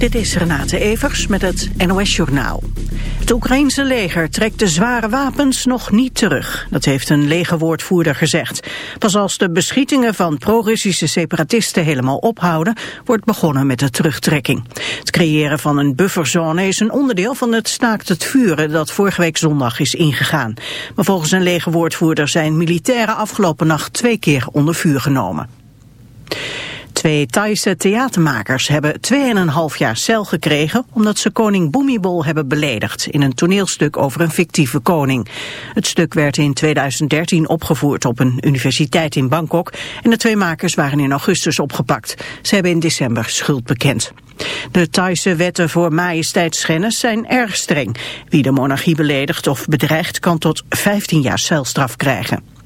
Dit is Renate Evers met het NOS Journaal. Het Oekraïense leger trekt de zware wapens nog niet terug. Dat heeft een legerwoordvoerder gezegd. Pas als de beschietingen van pro-Russische separatisten helemaal ophouden... wordt begonnen met de terugtrekking. Het creëren van een bufferzone is een onderdeel van het staakt het vuren... dat vorige week zondag is ingegaan. Maar volgens een legerwoordvoerder zijn militairen afgelopen nacht... twee keer onder vuur genomen. Twee Thaise theatermakers hebben 2,5 jaar cel gekregen omdat ze koning Bhumibol hebben beledigd in een toneelstuk over een fictieve koning. Het stuk werd in 2013 opgevoerd op een universiteit in Bangkok en de twee makers waren in augustus opgepakt. Ze hebben in december schuld bekend. De Thaise wetten voor majesteitsschennis zijn erg streng. Wie de monarchie beledigt of bedreigt kan tot 15 jaar celstraf krijgen.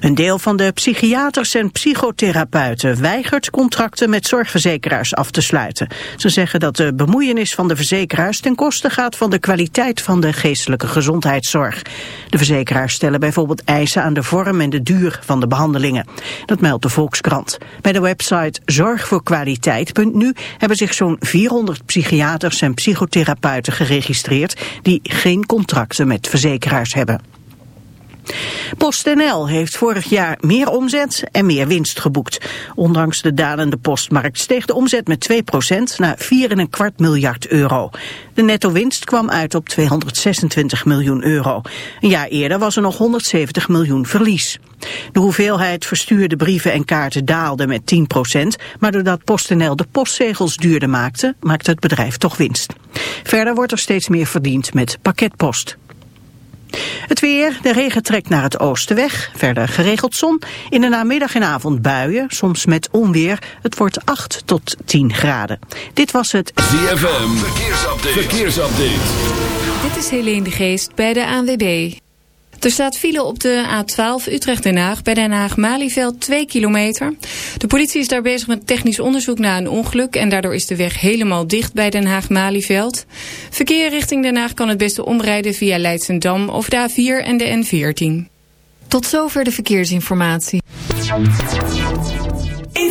Een deel van de psychiaters en psychotherapeuten weigert contracten met zorgverzekeraars af te sluiten. Ze zeggen dat de bemoeienis van de verzekeraars ten koste gaat van de kwaliteit van de geestelijke gezondheidszorg. De verzekeraars stellen bijvoorbeeld eisen aan de vorm en de duur van de behandelingen. Dat meldt de Volkskrant. Bij de website zorgvoorkwaliteit.nu hebben zich zo'n 400 psychiaters en psychotherapeuten geregistreerd die geen contracten met verzekeraars hebben. PostNL heeft vorig jaar meer omzet en meer winst geboekt. Ondanks de dalende postmarkt steeg de omzet met 2% naar 4,25 miljard euro. De netto-winst kwam uit op 226 miljoen euro. Een jaar eerder was er nog 170 miljoen verlies. De hoeveelheid verstuurde brieven en kaarten daalde met 10%, maar doordat PostNL de postzegels duurder maakte, maakte het bedrijf toch winst. Verder wordt er steeds meer verdiend met pakketpost. Het weer, de regen trekt naar het oosten weg. Verder geregeld zon. In de namiddag en avond buien, soms met onweer. Het wordt 8 tot 10 graden. Dit was het ZFM Verkeersupdate. Verkeersupdate. Dit is Helene de Geest bij de ANWB. Er staat file op de A12 Utrecht-Den Haag bij Den Haag-Malieveld 2 kilometer. De politie is daar bezig met technisch onderzoek na een ongeluk... en daardoor is de weg helemaal dicht bij Den Haag-Malieveld. Verkeer richting Den Haag kan het beste omrijden via Leidsendam... of de A4 en de N14. Tot zover de verkeersinformatie. In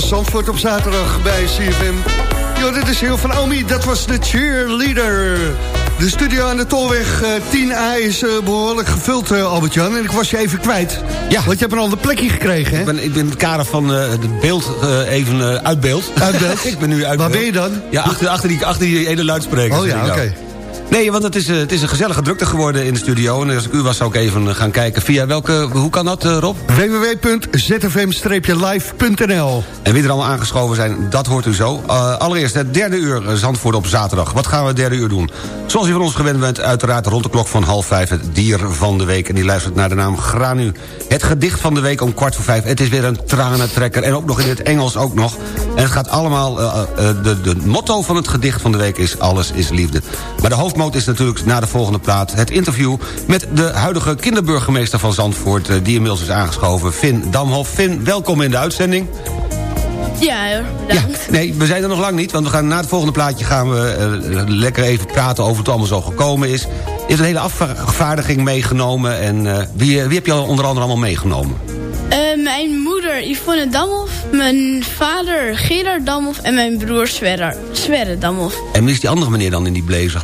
Van Zandvoort op zaterdag bij CFM. Yo, dit is heel van Omi, dat was de cheerleader. De studio aan de Tolweg eh, 10A is eh, behoorlijk gevuld, eh, Albert-Jan. En ik was je even kwijt. Ja. Want je hebt een ander plekje gekregen, hè? Ik ben, ik ben in het kader van eh, het beeld eh, even eh, uit beeld. Uit beeld? ik ben nu uit Waar ben je dan? Ja, achter, achter, die, achter die ene luidspreker. Oh ja, ik oké. nou. Nee, want het is, eh, het is een gezellige drukte geworden in de studio. En als ik u was, zou ik even eh, gaan kijken via welke... Hoe kan dat, eh, Rob? www.zfm-live.nl En wie er allemaal aangeschoven zijn, dat hoort u zo. Allereerst het derde uur Zandvoort op zaterdag. Wat gaan we het derde uur doen? Zoals u van ons gewend bent, uiteraard rond de klok van half vijf... het dier van de week. En die luistert naar de naam Granu. Het gedicht van de week om kwart voor vijf. Het is weer een tranentrekker. En ook nog in het Engels ook nog. En het gaat allemaal... eh, de, de motto van het gedicht van de week is... alles is liefde. Maar de hoofdmoot is natuurlijk na de volgende plaat... het interview met de huidige kinderburgemeester van Zandvoort... die inmiddels is aangeschoven, Finn Damhoff. Finn, welkom in de uitzending. Ja, bedankt. Ja, nee, we zijn er nog lang niet, want we gaan na het volgende plaatje gaan we lekker even praten over het allemaal zo gekomen is. Is een hele afvaardiging meegenomen en wie, wie heb je al onder andere allemaal meegenomen? Mijn moeder Yvonne Damhoff, mijn vader Gerard Damhoff en mijn broer Sverre, Sverre Damhoff. En wie is die andere meneer dan in die blazer?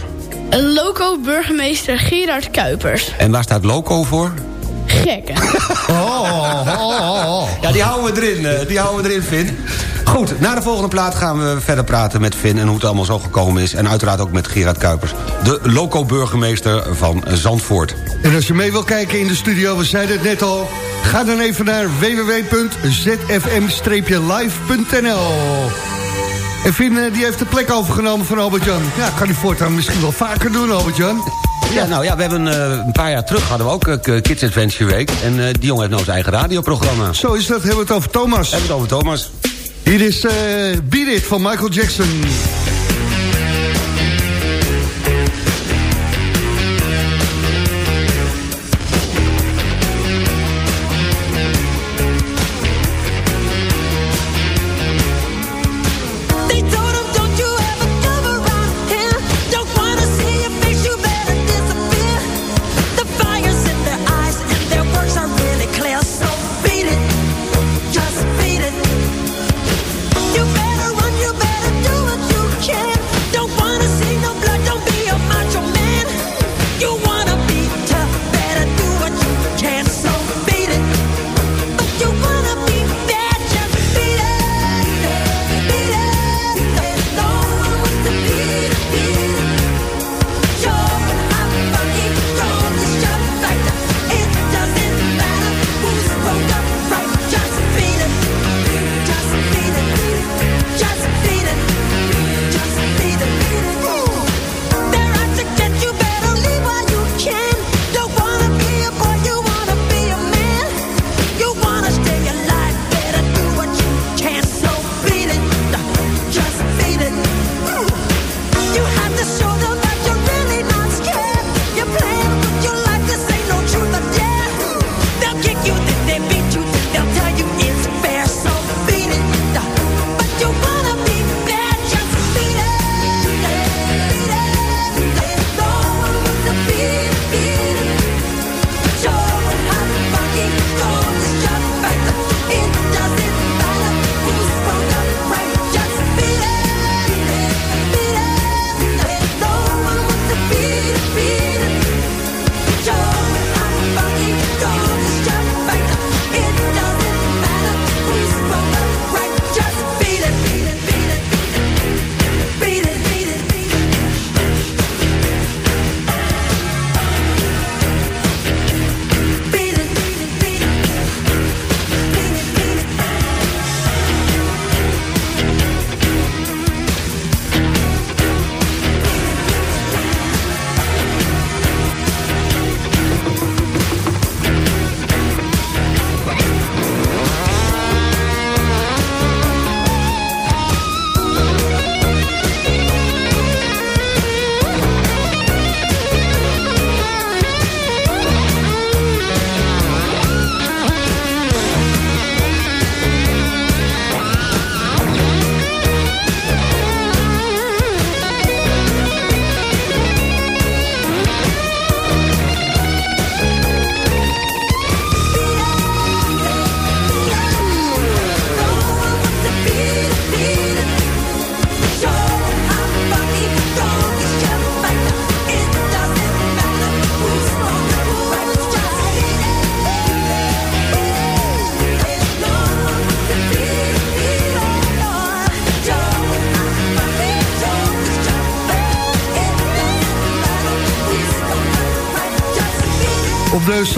Een loco burgemeester Gerard Kuipers. En waar staat Loco voor? Gekke. Ja, die houden we erin, eh, die houden we erin, Finn. Goed, na de volgende plaat gaan we verder praten met Finn... en hoe het allemaal zo gekomen is. En uiteraard ook met Gerard Kuipers, de loco-burgemeester van Zandvoort. En als je mee wil kijken in de studio, we zeiden het net al... ga dan even naar www.zfm-live.nl En Finn eh, die heeft de plek overgenomen van Albert-Jan. Ja, kan hij voortaan misschien wel vaker doen, Albert-Jan. Ja, nou ja, we hebben eh, een paar jaar terug hadden we ook eh, Kids Adventure Week. En die jongen heeft nou zijn eigen radioprogramma. Zo is dat, hebben we het over Thomas. Hebben we het over Thomas. Hier is eh Beat It van Michael Jackson.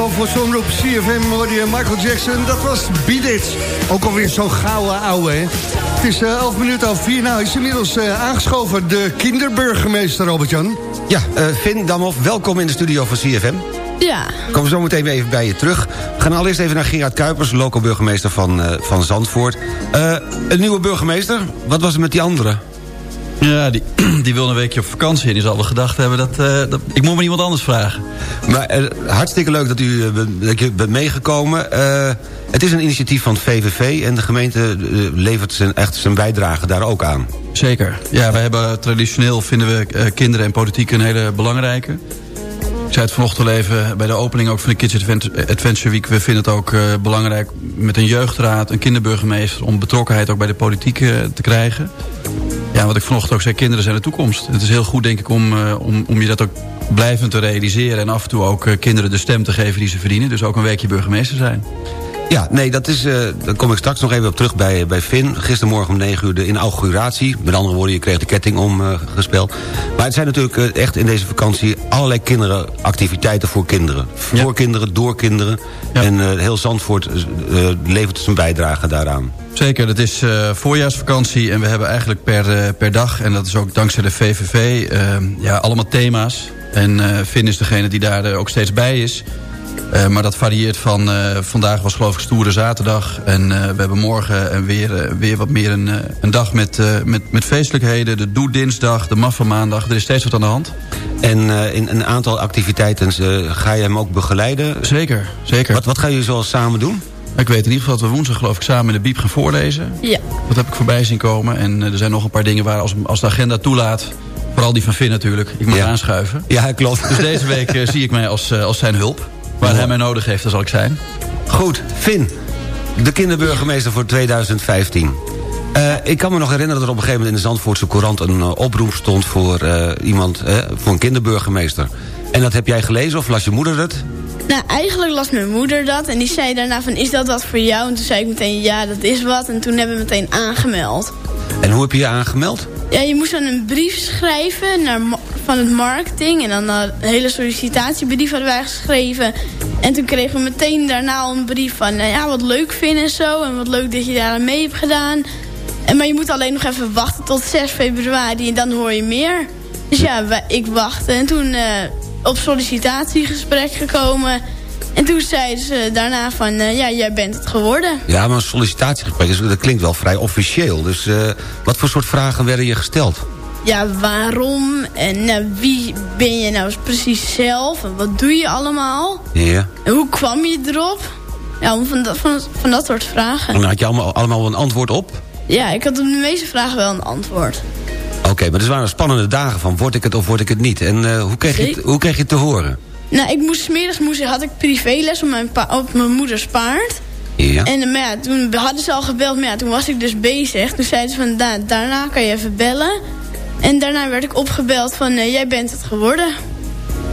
Zandvoortse omroep CFM hoorde je Michael Jackson. Dat was Beat It. Ook alweer zo'n gouden ouwe, hè? Het is eh 11 minuten over 4. Nou, is inmiddels eh, aangeschoven de kinderburgemeester, Robert-Jan. Ja, eh Finn Damhoff, welkom in de studio van CFM. Ja, Ik kom zo meteen weer even bij je terug. We gaan allereerst even naar Gerard Kuipers, local burgemeester van, eh, van Zandvoort. Eh, een nieuwe burgemeester, wat was er met die andere? Ja, die, die wil een weekje op vakantie en die zal wel gedacht hebben dat, eh, dat... Ik moet maar iemand anders vragen. Maar eh, hartstikke leuk dat u, eh, dat je bent meegekomen. Het is een initiatief van het VVV en de gemeente levert zijn, echt zijn bijdrage daar ook aan. Zeker. Ja, wij hebben traditioneel vinden we kinderen en politiek een hele belangrijke. Ik zei het vanochtend al even bij de opening ook van de Kids Advent- Adventure Week. We vinden het ook belangrijk met een jeugdraad, een kinderburgemeester... om betrokkenheid ook bij de politiek te krijgen. Ja, wat ik vanochtend ook zei, kinderen zijn de toekomst. Het is heel goed, denk ik, om, eh, om, om je dat ook blijvend te realiseren... en af en toe ook eh, kinderen de stem te geven die ze verdienen. Dus ook een weekje burgemeester zijn. Ja, nee, dat is, eh, daar kom ik straks nog even op terug bij, bij Finn. Gistermorgen om 9 uur de inauguratie. Met andere woorden, je kreeg de ketting omgespeld. maar het zijn natuurlijk echt in deze vakantie... allerlei kinderen, activiteiten voor kinderen. Ja. Voor kinderen, door kinderen. Ja. En heel Zandvoort levert zijn bijdrage daaraan. Zeker, het is eh, voorjaarsvakantie en we hebben eigenlijk per, eh, per dag... en dat is ook dankzij de VVV, eh, ja, allemaal thema's. En Finn is degene die daar ook steeds bij is. Maar dat varieert van... vandaag was geloof ik stoere zaterdag. En we hebben morgen en weer, weer wat meer een, een dag met, met, met feestelijkheden. De Doe Dinsdag, de Maffa Maandag. Er is steeds wat aan de hand. En in een aantal activiteiten ga je hem ook begeleiden. Zeker, zeker. Wat, wat gaan jullie zoal samen doen? Ik weet in ieder geval dat we woensdag geloof ik samen in de Biep gaan voorlezen. ja. Dat heb ik voorbij zien komen. En eh, er zijn nog een paar dingen waar als, als de agenda toelaat... vooral die van Finn natuurlijk, ik moet Ja. aanschuiven. Ja, klopt. Dus deze week eh, zie ik mij als, eh, als zijn hulp. Waar hij mij nodig heeft, daar zal ik zijn. Goed, Finn, de kinderburgemeester voor 2015. Eh, ik kan me nog herinneren dat er op een gegeven moment in de Zandvoortse Courant... een oproep stond voor eh, iemand, voor een kinderburgemeester. En dat heb jij gelezen of las je moeder het? Nou, eigenlijk las mijn moeder dat. En die zei daarna van, is dat wat voor jou? En toen zei ik meteen, ja, dat is wat. En toen hebben we meteen aangemeld. En hoe heb je je aangemeld? Ja, je moest dan een brief schrijven naar, van het marketing. En dan een hele sollicitatiebrief hadden wij geschreven. En toen kregen we meteen daarna al een brief van... eh, ja, wat leuk vinden en zo. En wat leuk dat je daar aan mee hebt gedaan. En, maar je moet alleen nog even wachten tot 6 februari. En dan hoor je meer. Dus ja, wij- ik wachtte. En toen eh, op sollicitatiegesprek gekomen... En toen zeiden ze daarna van, eh, ja, jij bent het geworden. Ja, maar een sollicitatiegesprek, dat klinkt wel vrij officieel. Dus eh, wat voor soort vragen werden je gesteld? Ja, waarom? En eh, wie ben je nou precies zelf? En wat doe je allemaal? Ja. En hoe kwam je erop? Ja, van, dat, van, van dat soort En vragen. dan had je allemaal, allemaal een antwoord op? Ja, ik had op de meeste vragen wel een antwoord. Oké, maar er waren spannende dagen van word ik het of word ik het niet. En eh, hoe, kreeg je het, hoe kreeg je het te horen? Nou, ik moest, 's middags moest, had ik privéles op mijn, op mijn moeders paard. Ja. En eh, maar ja, toen hadden ze al gebeld, maar ja, toen was ik dus bezig. Toen zeiden ze van, da- daarna kan je even bellen. En daarna werd ik opgebeld van, eh, jij bent het geworden.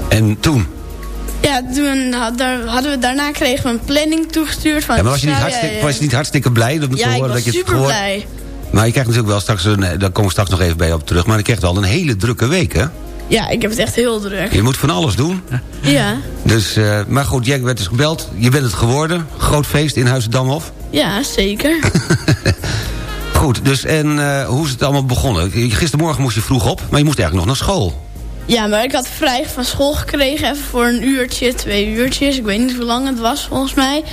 En toen? Ja, toen had, daar, hadden we, daarna kregen we een planning toegestuurd. Van, Ja, maar was je niet, nou, hartstikke, ja, was je niet hartstikke blij te Ja, ik was dat je het super blij. Maar je krijgt natuurlijk wel straks, een, daar komen we straks nog even bij op terug... maar je krijgt wel een hele drukke week, hè? Ja, ik heb het echt heel druk. Je moet van alles doen. Ja, Dus, eh, maar goed, jij werd dus gebeld. Je bent het geworden. Groot feest in Huis Damhof. ja zeker. Goed, dus en eh, hoe is het allemaal begonnen? Gistermorgen moest je vroeg op, maar je moest eigenlijk nog naar school. ja, maar ik had vrij van school gekregen. Even voor een uurtje, twee uurtjes. Ik weet niet hoe lang het was volgens mij.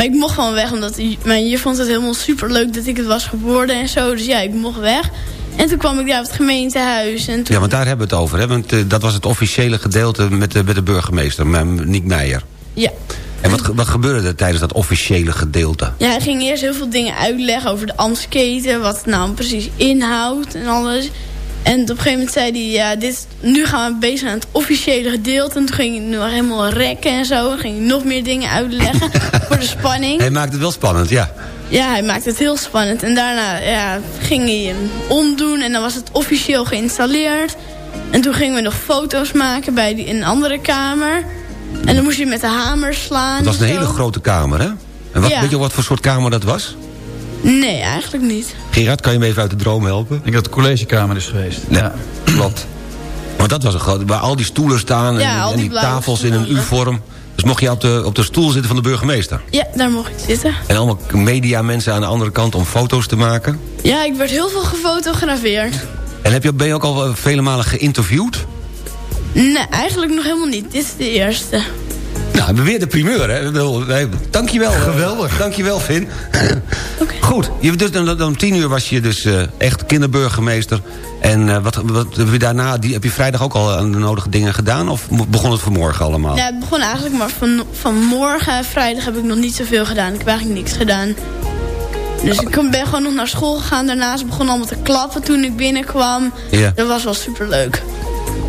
Maar ik mocht gewoon weg, omdat mijn juf vond het helemaal super leuk dat ik het was geworden en zo. Dus ja, ik mocht weg. En toen kwam ik daar op het gemeentehuis. En toen... Ja, want daar hebben we het over. Hè? Want eh, dat was het officiële gedeelte met de, met de burgemeester, Niek Meijer. Ja. En wat, wat gebeurde er tijdens dat officiële gedeelte? Ja, hij ging eerst heel veel dingen uitleggen over de Amsketen. Wat het nou precies inhoudt en alles. En op een gegeven moment zei hij... Ja, dit, nu gaan we bezig aan het officiële gedeelte. En toen ging hij nog helemaal rekken en zo. En ging hij nog meer dingen uitleggen voor de spanning. Hij maakt het wel spannend, ja. Ja, hij maakte het heel spannend. En daarna ja, ging hij hem omdoen. En dan was het officieel geïnstalleerd. En toen gingen we nog foto's maken bij die, in een andere kamer. En dan moest je met de hamer slaan. Het was een en hele grote kamer, hè? En wat, Ja. weet je wat voor soort kamer dat was? Nee, eigenlijk niet. Gerard, kan je me even uit de droom helpen? Ik denk dat het collegekamer is geweest. Ja, klopt. Want dat was een groot... Waar al die stoelen staan en, Ja, al en die die tafels in een. U-vorm. Dus mocht je op de, op de stoel zitten van de burgemeester? Ja, daar mocht ik zitten. En allemaal media mensen aan de andere kant om foto's te maken? Ja, ik werd heel veel gefotografeerd. En heb je, ben je ook al eh, vele malen geïnterviewd? Nee, eigenlijk nog helemaal niet. Dit is de eerste. Nou, we hebben weer de primeur, hè? Dankjewel. eh, Geweldig. Dankjewel, Vin. Goed, je, dus, dan, dan om tien uur was je dus eh, echt kinderburgemeester. En eh, wat, wat heb je daarna, die, heb je vrijdag ook al aan de nodige dingen gedaan? Of begon het vanmorgen allemaal? Ja, het begon eigenlijk maar van, vanmorgen. Vrijdag heb ik nog niet zoveel gedaan. Ik heb eigenlijk niks gedaan. Dus ik kom- ben gewoon nog naar school gegaan. Daarnaast begon allemaal te klappen toen ik binnenkwam. Ja. Dat was wel superleuk.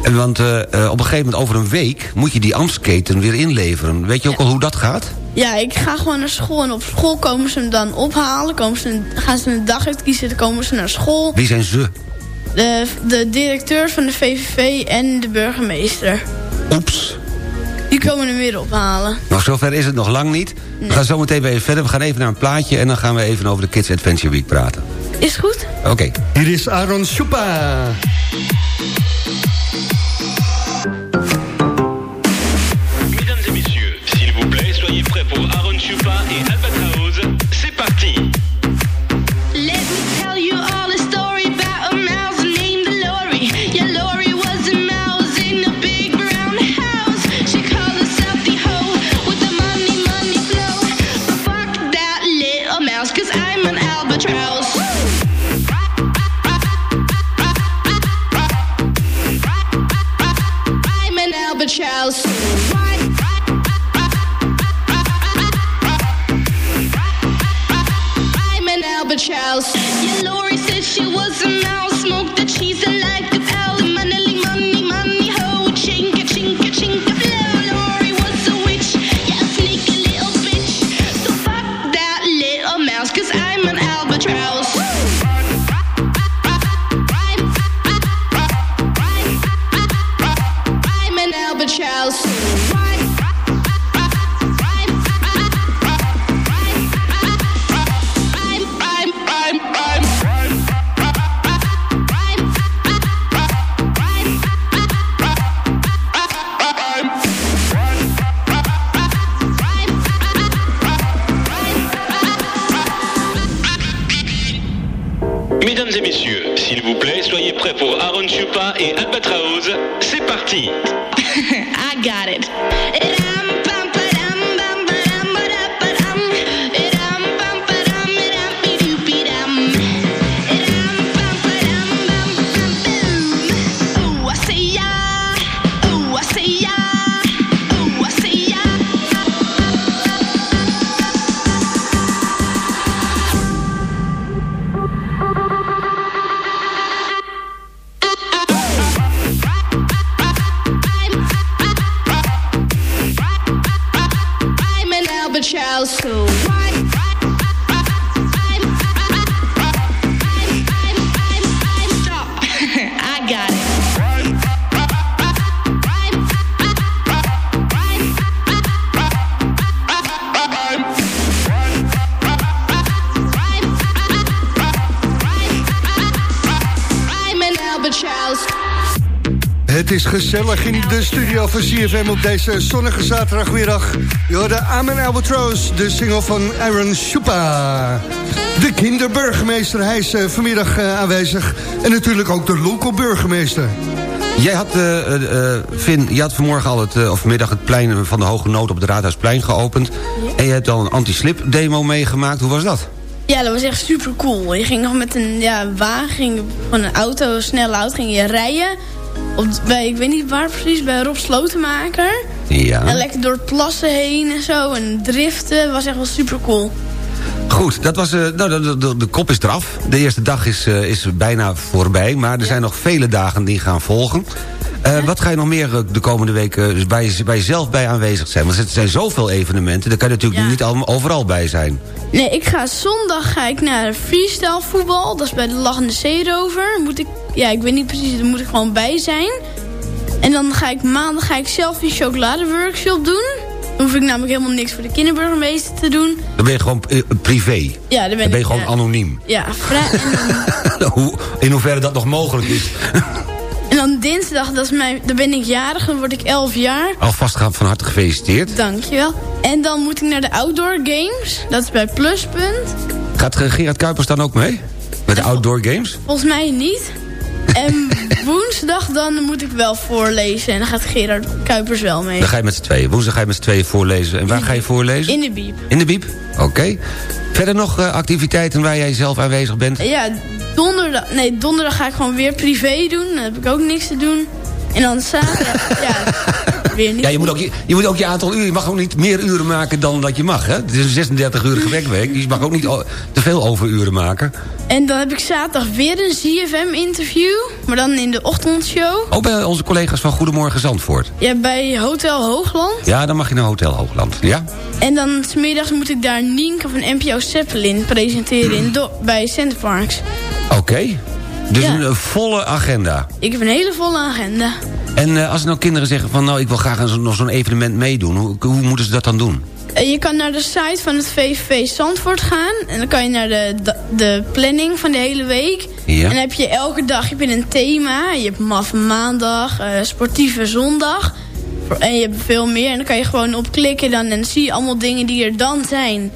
En want eh, eh, op een gegeven moment over een week moet je die ambtsketen weer inleveren. Weet je ook al hoe dat gaat? Ja, ik ga gewoon naar school. En op school komen ze hem dan ophalen. Komen ze, gaan ze een dag uitkiezen. Dan komen ze naar school. Wie zijn ze? De, de directeur van de VVV en de burgemeester. Oeps. Die komen hem weer ophalen. Nou, zover is het nog lang niet. We gaan zo meteen weer even verder. We gaan even naar een plaatje en dan gaan we even over de Kids Adventure Week praten. Is goed? Oké. Hier is Aaron Schupa. She was a mouse. Gezellig in de studio van CFM op deze zonnige zaterdagmiddag. Je hoorde Amen Albatross, de single van Aaron Schupa. De kinderburgemeester, hij is eh, vanmiddag eh, aanwezig. En natuurlijk ook de local burgemeester. Jij had, eh, eh, eh, Vin, je had vanmorgen al het, of vanmiddag het plein van de Hoge Nood op het Raadhuisplein geopend. En je hebt al een anti-slip demo meegemaakt. Hoe was dat? Ja, dat was echt super cool. Je ging nog met een ja, wagen, van een auto, een snelle auto, ging je rijden. Op, bij, ik weet niet waar precies, bij Rob Slotenmaker. Ja. En lekker door het plassen heen en zo. En driften, was echt wel super cool. Goed, dat was, eh, nou, de, de, de, kop is eraf. De eerste dag is, eh, is bijna voorbij, maar er zijn nog vele dagen die gaan volgen. Eh, Wat ga je nog meer de komende weken bij, bij jezelf bij aanwezig zijn? Want er zijn zoveel evenementen, daar kan je natuurlijk Ja. niet allemaal overal bij zijn. Nee, ik ga zondag ga ik naar freestyle voetbal. Dat is bij de Lachende Zeerover. Moet ik, ja, ik weet niet precies, daar moet ik gewoon bij zijn. En dan ga ik maandag ga ik zelf die chocoladeworkshop doen. Dan hoef ik namelijk helemaal niks voor de kinderburgemeester te doen. Dan ben je gewoon eh, privé. Ja, dan ben, Dan ben je gewoon ja. anoniem. Ja, vrij, Hoe, in hoeverre dat nog mogelijk is. en dan dinsdag, dat is mijn, dan ben ik jarig, dan word ik 11 jaar. Alvast gaan van harte gefeliciteerd. Dankjewel. En dan moet ik naar de outdoor games. Dat is bij Pluspunt. Gaat Gerard Kuipers dan ook mee? Met de outdoor games? Volgens mij niet. En woensdag dan moet ik wel voorlezen. En dan gaat Gerard Kuipers wel mee. Dan ga je met z'n tweeën. Woensdag ga je met z'n tweeën voorlezen. En waar ga je voorlezen? In de biep. In de biep? Oké. Verder nog eh, activiteiten waar jij zelf aanwezig bent? Ja, donderdag, nee, donderdag ga ik gewoon weer privé doen. Dan heb ik ook niks te doen. En dan zaterdag, ja, weer niet. Ja, je moet, ook je, je moet ook je aantal uren... Je mag ook niet meer uren maken dan dat je mag, hè? Het is een 36-urige werkweek. Dus je mag ook niet te veel overuren maken. En dan heb ik zaterdag weer een ZFM-interview. Maar dan in de ochtendshow. Ook bij onze collega's van Goedemorgen Zandvoort. Ja, bij Hotel Hoogland. Ja, dan mag je naar Hotel Hoogland. Ja? En dan smiddags moet ik daar Nienke van NPO Zeppelin presenteren in bij Centerparks. Oké. Dus Ja. een volle agenda. Ik heb een hele volle agenda. En eh, als nou kinderen zeggen van... nou, ik wil graag nog zo'n evenement meedoen... Hoe, hoe moeten ze dat dan doen? Eh, Je kan naar de site van het VVV Zandvoort gaan. En dan kan je naar de, de, de planning van de hele week. Ja. En dan heb je elke dag heb je een thema. Je hebt maffe maandag, eh, sportieve zondag. En je hebt veel meer. En dan kan je gewoon op klikken dan, en dan zie je allemaal dingen die er dan zijn.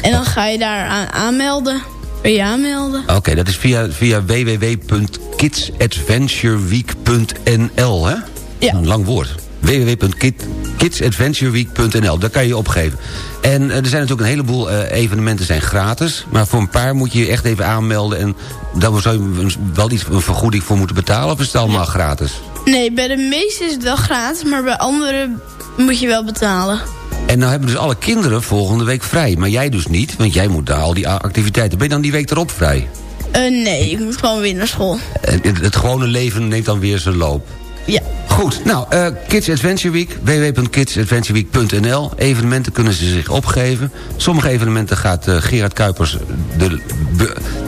En dan ga je daar aan aanmelden. Je aanmelden. Oké, dat is via, via www.kidsadventureweek.nl, hè? Ja. Een lang woord. www.kidsadventureweek.nl, daar kan je je opgeven. En eh, er zijn natuurlijk een heleboel eh, evenementen zijn gratis... maar voor een paar moet je je echt even aanmelden... en daar zou je wel iets een vergoeding voor moeten betalen... of is het allemaal gratis? Nee, bij de meeste is het wel gratis. Maar bij andere moet je wel betalen. En nou hebben dus alle kinderen volgende week vrij. Maar jij dus niet, want jij moet daar al die activiteiten... ben je dan die week erop vrij? Eh, nee, ik moet gewoon weer naar school. En het, het gewone leven neemt dan weer zijn loop. Ja. Goed, nou, eh, Kids Adventure Week, www.kidsadventureweek.nl. Evenementen kunnen ze zich opgeven. Sommige evenementen gaat eh, Gerard Kuipers, de,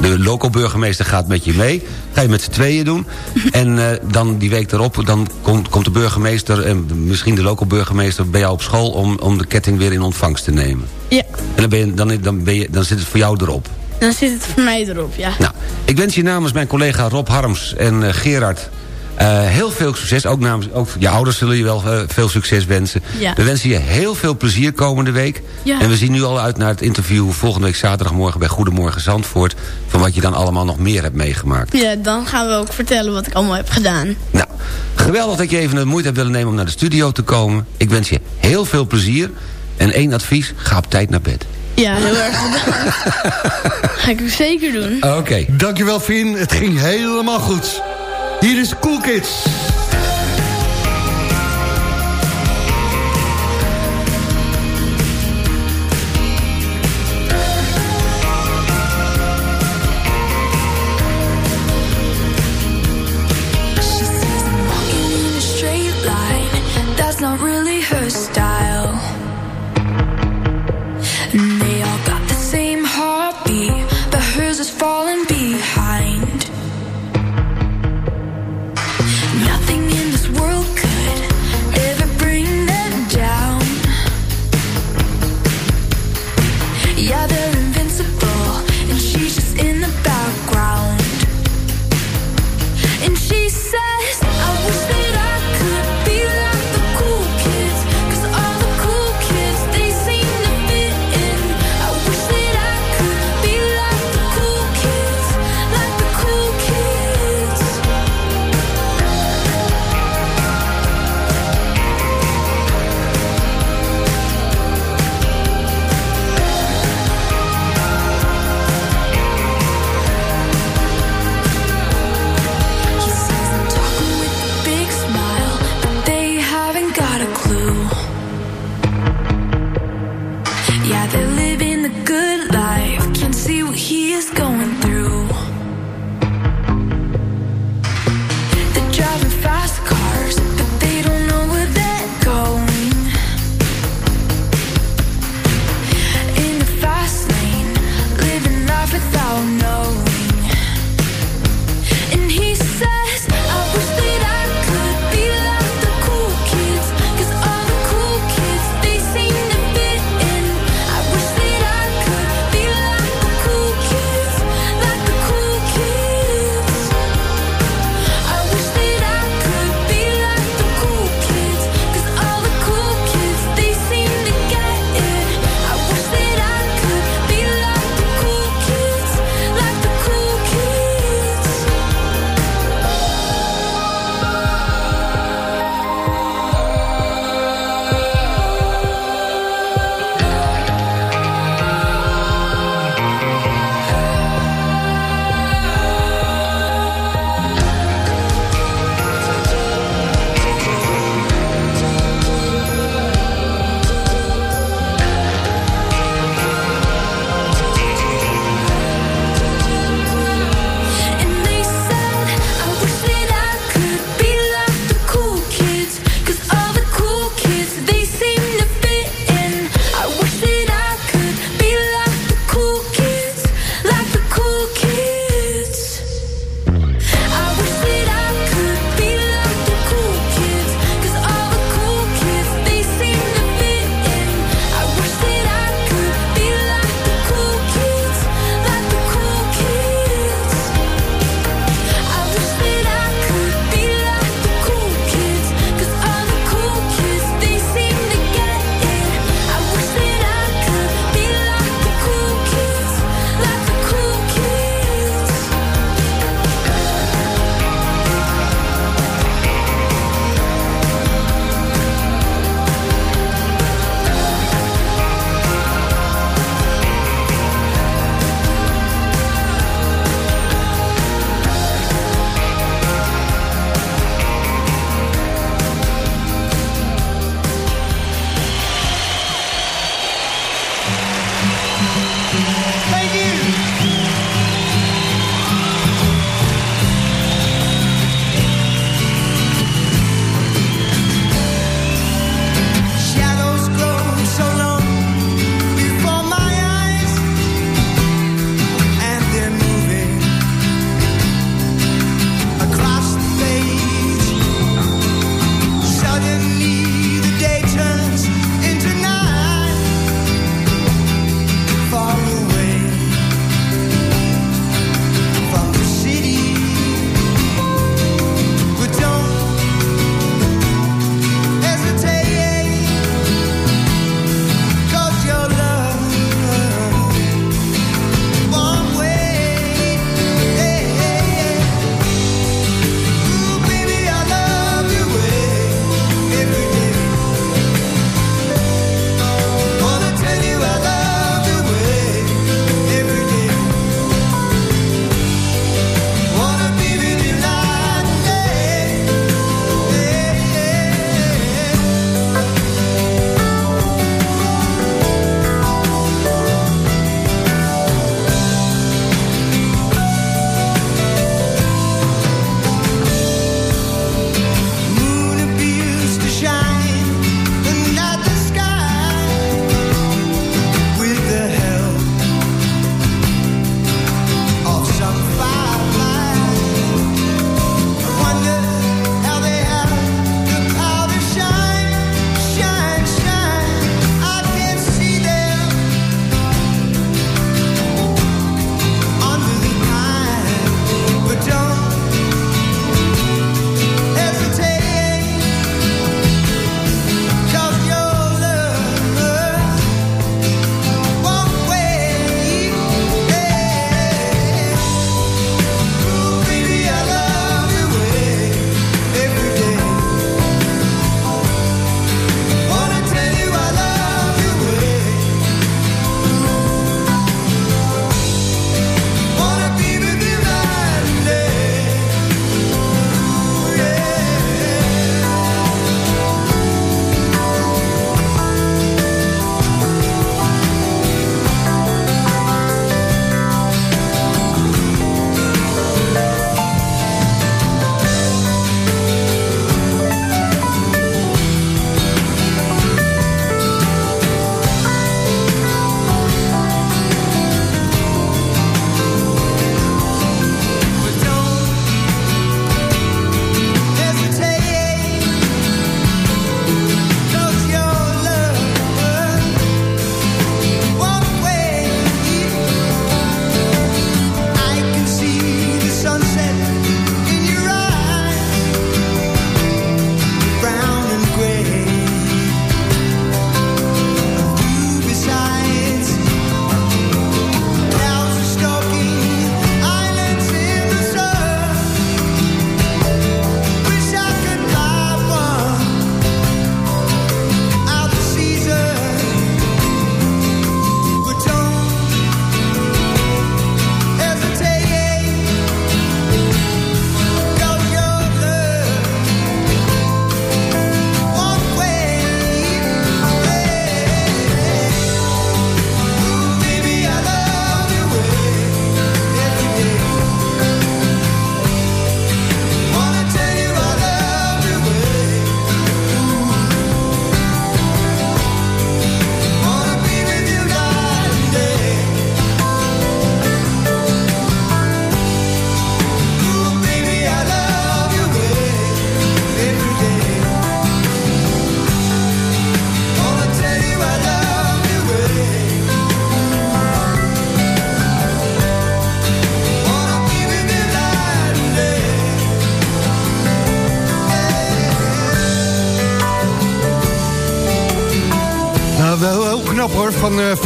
de loco-burgemeester, gaat met je mee. Ga je met z'n tweeën doen. en eh, dan die week erop, dan komt, komt de burgemeester... en misschien de loco-burgemeester bij jou op school... Om, om de ketting weer in ontvangst te nemen. Ja, En dan, ben je, dan, dan, ben je, dan zit het voor jou erop. dan zit het voor mij erop, ja. Nou, ik wens je namens mijn collega Rob Harms en Gerard... eh, heel veel succes. Ook namens ook je ouders zullen je wel eh, veel succes wensen. Ja. We wensen je heel veel plezier komende week. Ja. En we zien nu al uit naar het interview volgende week zaterdagmorgen... bij Goedemorgen Zandvoort. Van wat je dan allemaal nog meer hebt meegemaakt. Ja, dan gaan we ook vertellen wat ik allemaal heb gedaan. Nou, geweldig dat je even de moeite hebt willen nemen om naar de studio te komen. Ik wens je heel veel plezier. En één advies, ga op tijd naar bed. Ja, heel erg bedankt. Ga ik ook zeker doen. Oké. Dankjewel, Fien. Het ging helemaal goed. Hier is Cool.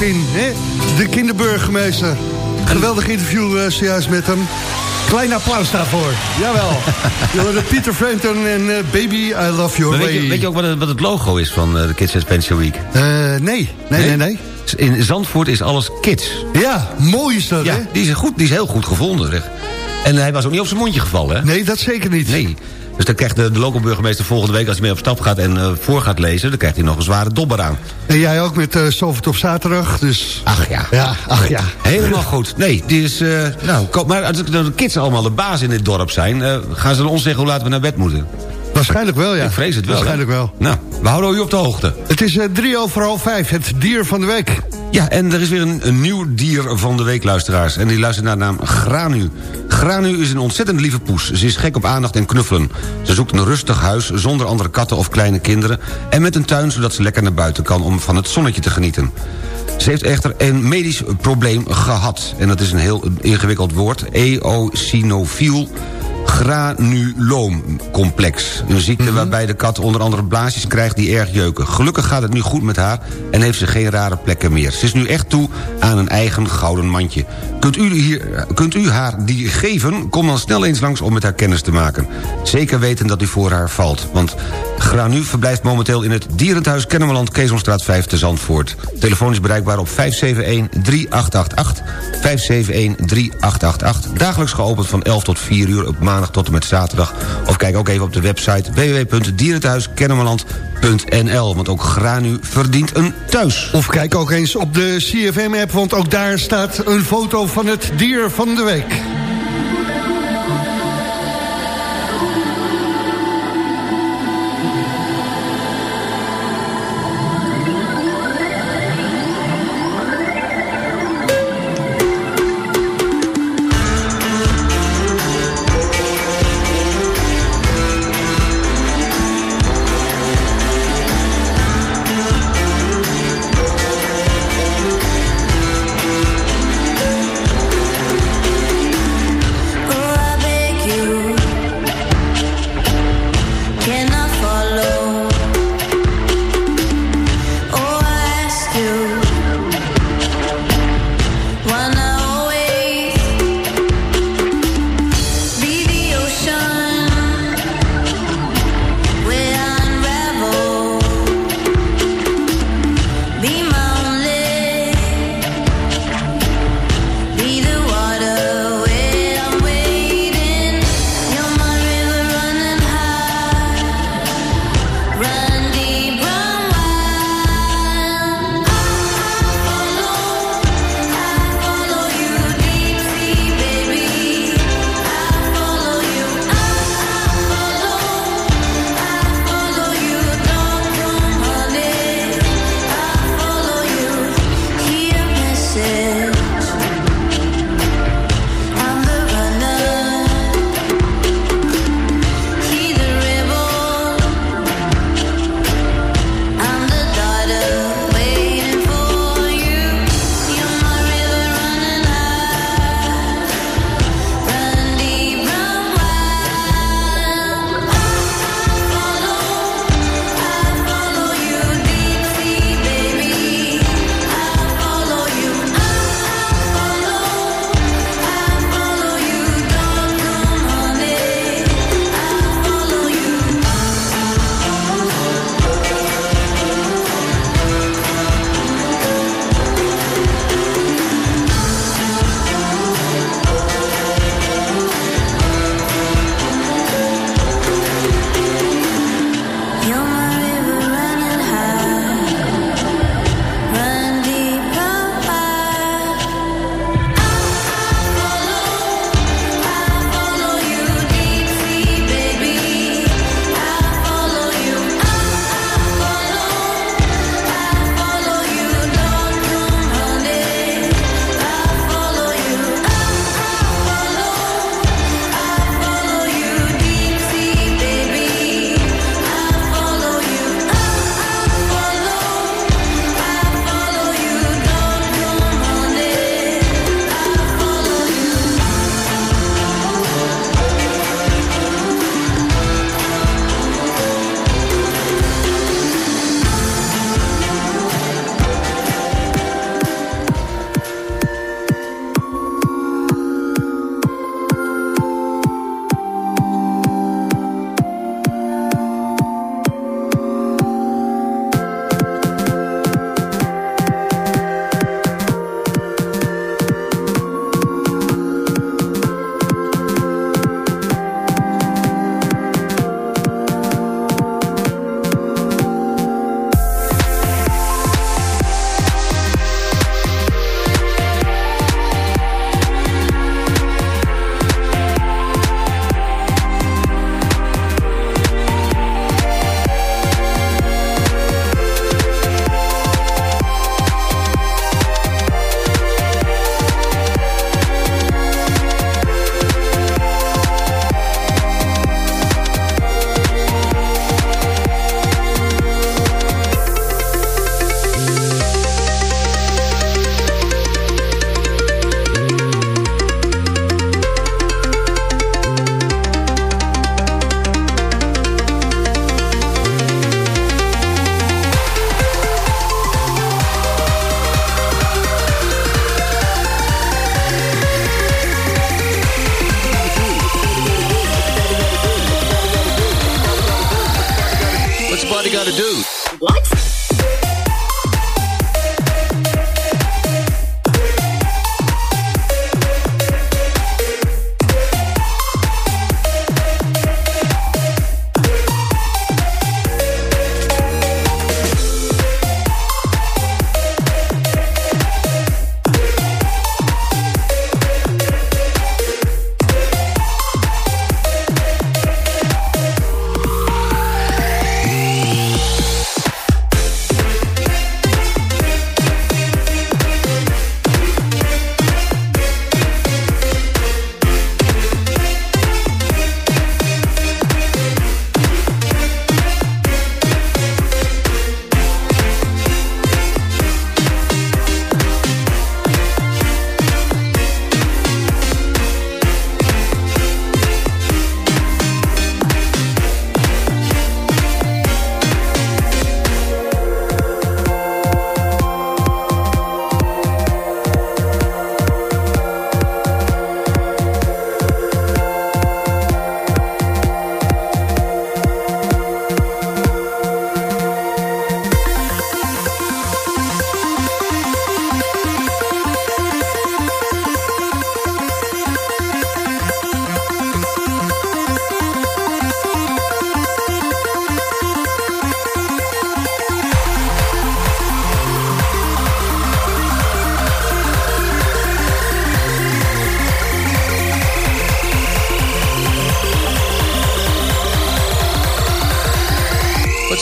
Hè? De kinderburgemeester. Geweldig interview eh, zojuist met hem. Klein applaus daarvoor. Jawel. Je Peter Frampton en eh, Baby, I Love Your Maar Way. weet, je, weet je ook wat het, wat het logo is van eh, de Kids Adventure Week? Eh, nee, nee, nee, nee. In Zandvoort is alles kids. Ja, mooi is dat, Ja, hè? die is, goed, die is heel goed gevonden, zeg. En hij was ook niet op zijn mondje gevallen, hè? Nee, dat zeker niet. Nee. Dus dan krijgt de, de lokale burgemeester volgende week... als hij mee op stap gaat en eh, voor gaat lezen... dan krijgt hij nog een zware dobber aan. En jij ook met uh, op zaterdag, dus... Ach ja. Ja, ach ja. Helemaal goed. Nee, die is... eh, nou, maar als de kids allemaal de baas in dit dorp zijn... gaan ze dan ons zeggen hoe laat we naar bed moeten? Waarschijnlijk wel, ja. Ik vrees het wel. hè? Waarschijnlijk wel. Nou, we houden u op de hoogte. Het is eh, drie over half vijf, het dier van de week. Ja, en er is weer een, nieuw dier van de week, luisteraars. En die luistert naar de naam Granu. Granu is een ontzettend lieve poes. Ze is gek op aandacht en knuffelen. Ze zoekt een rustig huis zonder andere katten of kleine kinderen... en met een tuin zodat ze lekker naar buiten kan om van het zonnetje te genieten. Ze heeft echter een medisch probleem gehad. En dat is een heel ingewikkeld woord. Eosinofiel granuloomcomplex. Een ziekte waarbij de kat onder andere blaasjes krijgt die erg jeuken. Gelukkig gaat het nu goed met haar en heeft ze geen rare plekken meer. Ze is nu echt toe aan een eigen gouden mandje. Kunt u, hier, kunt u haar die geven? Kom dan snel eens langs om met haar kennis te maken. Zeker weten dat u voor haar valt. Want Granu verblijft momenteel in het Dierenthuis Kennemerland... Keesomstraat 5 te Zandvoort. Telefoon is bereikbaar op 571-3888. 571-3888. Dagelijks geopend van 11 tot 4 uur op maandag tot en met zaterdag. Of kijk ook even op de website www.dierenthuiskennemerland.nl. Want ook Granu verdient een thuis. Of kijk ook eens op de CFM-app, want ook daar staat een foto van het dier van de week.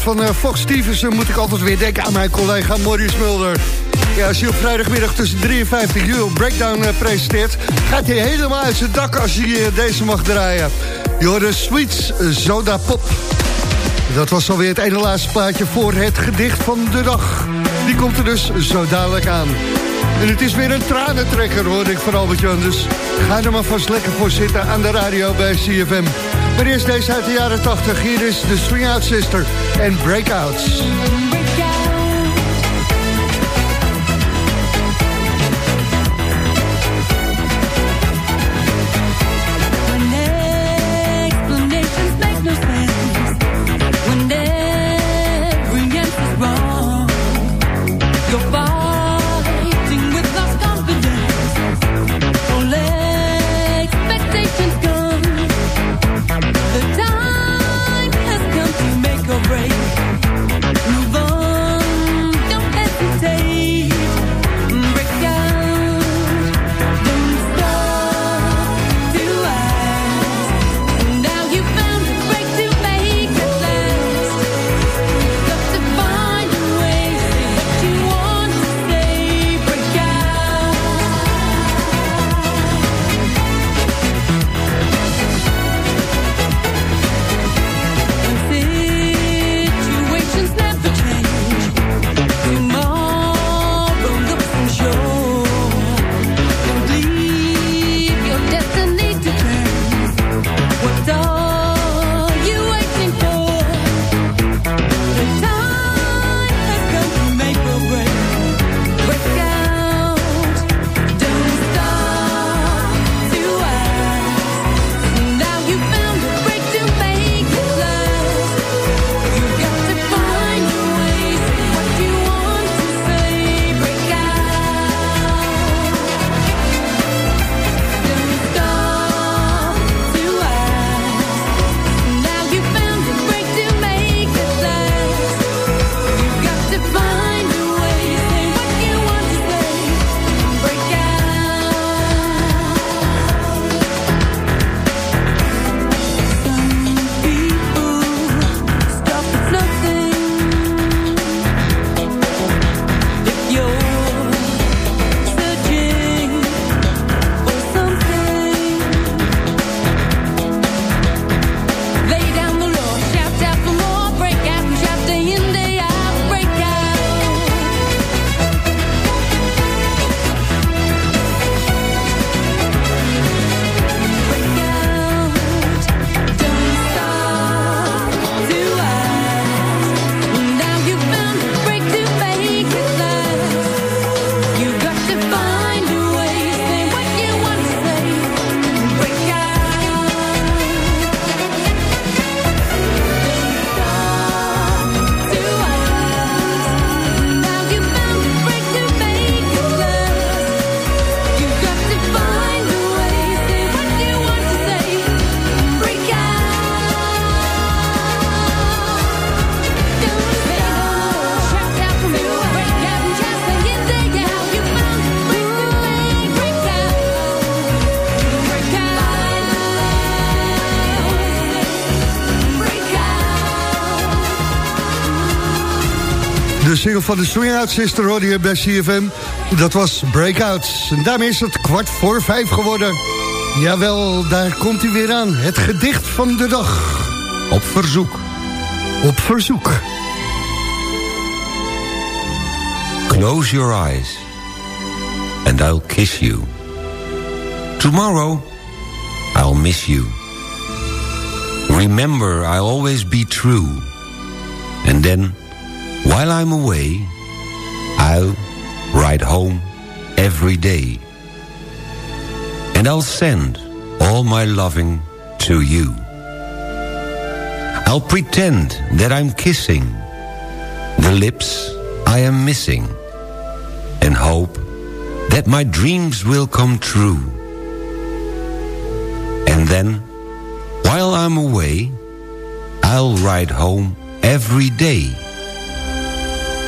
van eh, Fox Stevenson moet ik altijd weer denken aan mijn collega Maurice Mulder. Ja, als hij op vrijdagmiddag tussen 53 uur Breakdown eh, presenteert... gaat hij helemaal uit zijn dak als hij eh, deze mag draaien. Je hoort de Sweets Soda Pop. Dat was alweer het ene laatste plaatje voor het gedicht van de dag. Die komt er dus zo dadelijk aan. En het is weer een tranentrekker, hoorde ik van Albert-Jan. Dus ga er maar vast lekker voor zitten aan de radio bij CFM. Maar eerst deze uit de jaren 80. Hier is de Swing Out Sister en Breakouts. Single van de Swing Out Sister hoorde bij CFM. Dat was Breakouts. En daarmee is het kwart voor vijf geworden. Jawel, daar komt hij weer aan. Het gedicht van de dag. Op verzoek. Op verzoek. Close your eyes. And I'll kiss you. Tomorrow, I'll miss you. Remember, I'll always be true. And then, while I'm away, I'll ride home every day. And I'll send all my loving to you. I'll pretend that I'm kissing the lips I am missing and hope that my dreams will come true. And then, while I'm away, I'll ride home every day.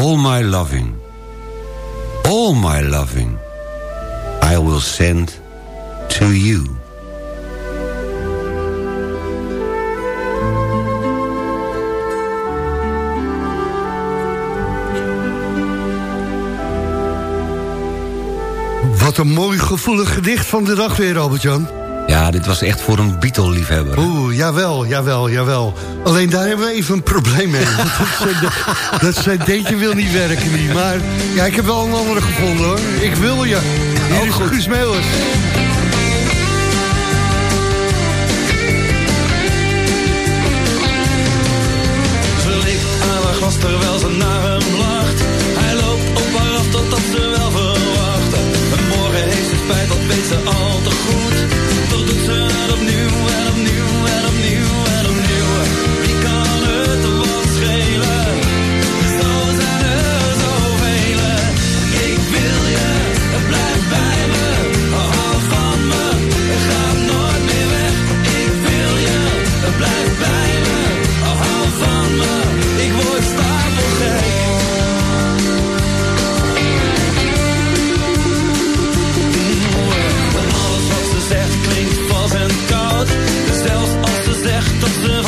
All my loving, all my loving, I will send to you. Wat een mooi gevoelig gedicht van de dag weer, Albert-Jan. Ja, dit was echt voor een Beatle-liefhebber. Oeh, jawel, jawel, jawel. Alleen daar hebben we even een probleem mee. Dat, dat cd'tje wil niet werken niet. Maar ja, ik heb wel een andere gevonden hoor. Ik wil je. Hier is Guus Meeuwis. Ze ligt aan haar gast terwijl ze naar hem lacht. Hij loopt op haar af totdat ze wel verwacht. En morgen heeft ze spijt, dat weet ze al te goed. Ze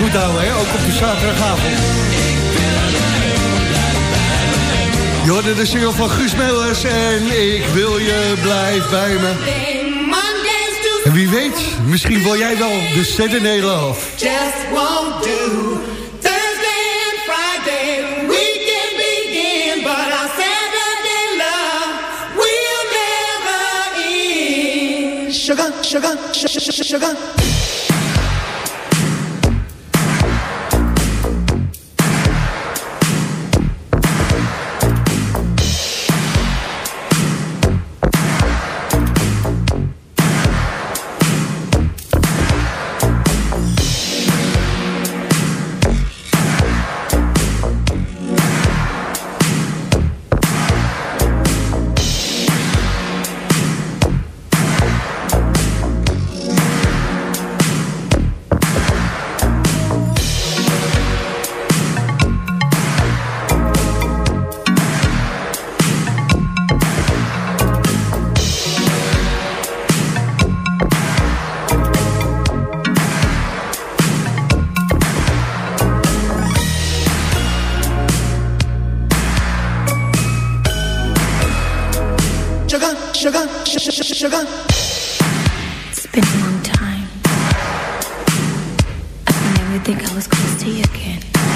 goed houden, hè? ook op de zaterdagavond. Je hoorde de single van Guus Mellers en ik wil je blijf bij me. En wie weet, misschien wil jij wel de set in Nederland. Just won't do. Sugar, sugar, sugar, sugar. been a long time. I didn't think I was close to you again.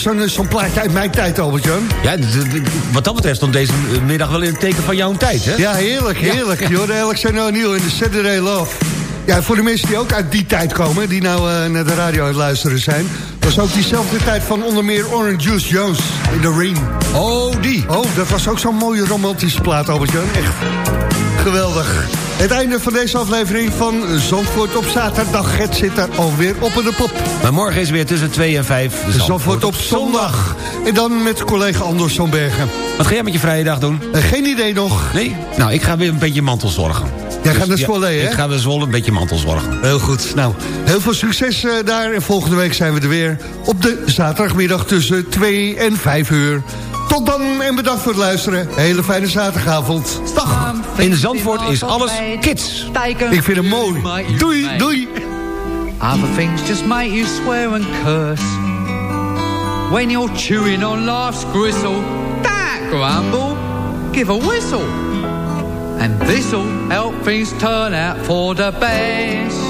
Zo'n zo'n plaatje uit mijn tijd, Albert-Jan. Ja, d- d- wat dat betreft stond deze middag wel in het teken van jouw tijd, hè? Ja, heerlijk, heerlijk. Je hoorde Alexander O'Neill in de Saturday Love. Ja, voor de mensen die ook uit die tijd komen... die nou eh, naar de radio aan het luisteren zijn... was ook diezelfde tijd van onder meer Orange Juice Jones in The Rain. Oh, die. Oh, dat was ook zo'n mooie romantische plaat, Albert-Jan. Echt geweldig. Het einde van deze aflevering van Zandvoort op zaterdag. Het zit daar alweer op in de pop. Maar morgen is weer tussen 2 en 5 Zandvoort op zondag. En dan met collega Anders van Bergen. Wat ga jij met je vrije dag doen? Eh, geen idee nog. Nee? Nou, ik ga weer een beetje mantelzorgen. Jij gaat naar ja, Zwolle, hè? Ik ga naar Zwolle een beetje mantelzorgen. Heel goed. Nou, heel veel succes eh, daar. En volgende week zijn we er weer op de zaterdagmiddag tussen 2 en 5 uur. Tot dan en bedankt voor het luisteren. Hele fijne zaterdagavond. Dag. In Zandvoort is alles kids. Ik vind het mooi. Doei, doei. Other things just make you swear and curse. When you're chewing on life's gristle, that grumble, give a whistle. And this'll help things turn out for the best.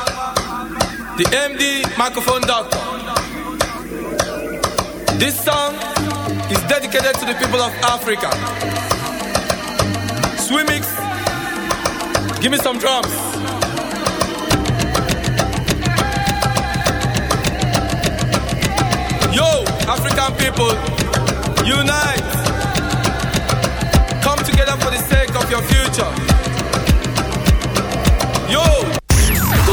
the MD microphone doctor. This song is dedicated to the people of Africa. Swimmix, give me some drums. Yo, African people, unite. Come together for the sake of your future. Yo!